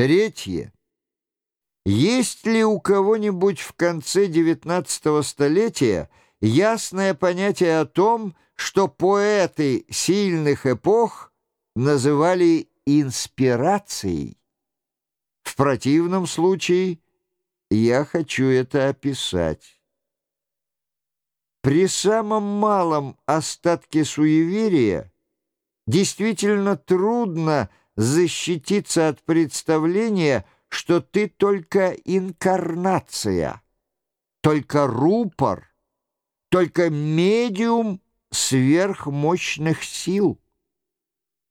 Третье. Есть ли у кого-нибудь в конце XIX столетия ясное понятие о том, что поэты сильных эпох называли инспирацией? В противном случае я хочу это описать. При самом малом остатке суеверия действительно трудно защититься от представления, что ты только инкарнация, только рупор, только медиум сверхмощных сил.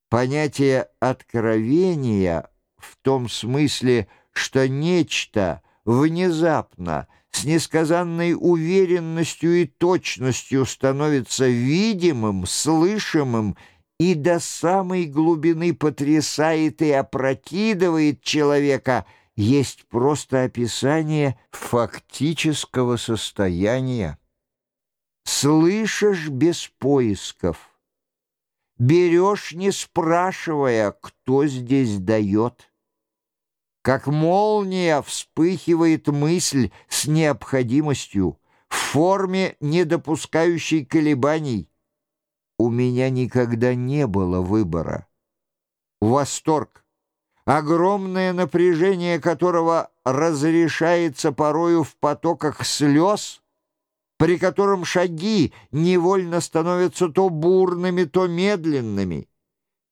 Понятие откровения в том смысле, что нечто внезапно, с несказанной уверенностью и точностью становится видимым, слышимым и до самой глубины потрясает и опрокидывает человека, есть просто описание фактического состояния. Слышишь без поисков, берешь, не спрашивая, кто здесь дает. Как молния вспыхивает мысль с необходимостью, в форме, не допускающей колебаний, у меня никогда не было выбора. Восторг, огромное напряжение которого разрешается порою в потоках слез, при котором шаги невольно становятся то бурными, то медленными,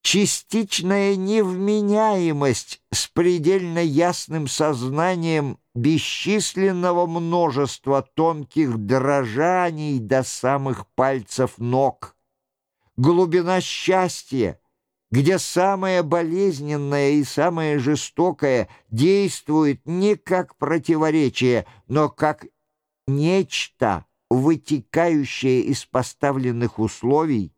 частичная невменяемость с предельно ясным сознанием бесчисленного множества тонких дрожаний до самых пальцев ног — глубина счастья, где самое болезненное и самое жестокое действует не как противоречие, но как нечто, вытекающее из поставленных условий,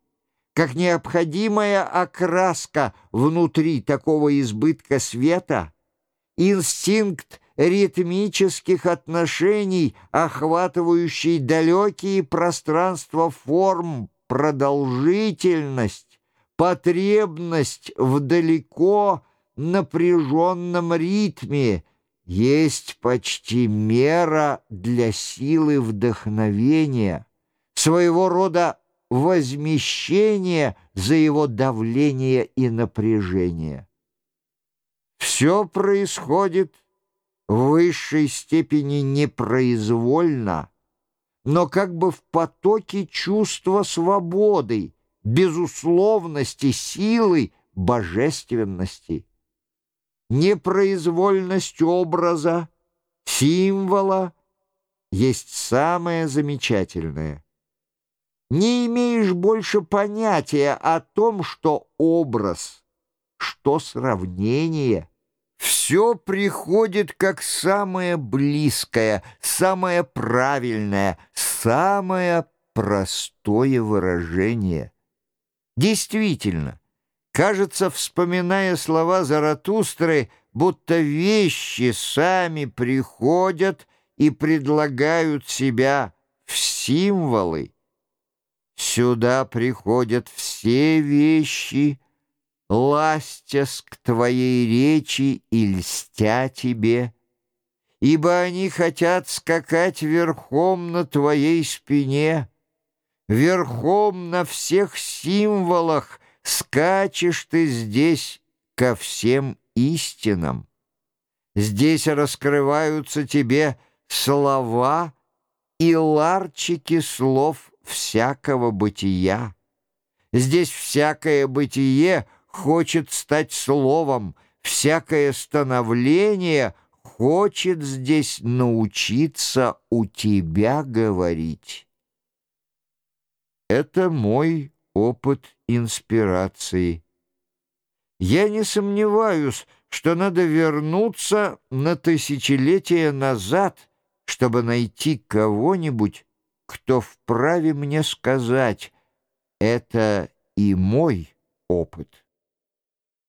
как необходимая окраска внутри такого избытка света, инстинкт ритмических отношений, охватывающий далекие пространства форм, продолжительность, потребность в далеко напряженном ритме есть почти мера для силы вдохновения, своего рода возмещение за его давление и напряжение. Все происходит в высшей степени непроизвольно, но как бы в потоке чувства свободы, безусловности, силы, божественности. Непроизвольность образа, символа есть самое замечательное. Не имеешь больше понятия о том, что образ, что сравнение — все приходит как самое близкое, самое правильное, самое простое выражение. Действительно, кажется, вспоминая слова Заратустры, будто вещи сами приходят и предлагают себя в символы. Сюда приходят все вещи — ластясь к твоей речи и льстя тебе, ибо они хотят скакать верхом на твоей спине, верхом на всех символах скачешь ты здесь ко всем истинам. Здесь раскрываются тебе слова и ларчики слов всякого бытия. Здесь всякое бытие — хочет стать словом, всякое становление хочет здесь научиться у тебя говорить. Это мой опыт инспирации. Я не сомневаюсь, что надо вернуться на тысячелетия назад, чтобы найти кого-нибудь, кто вправе мне сказать «это и мой опыт».